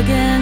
again.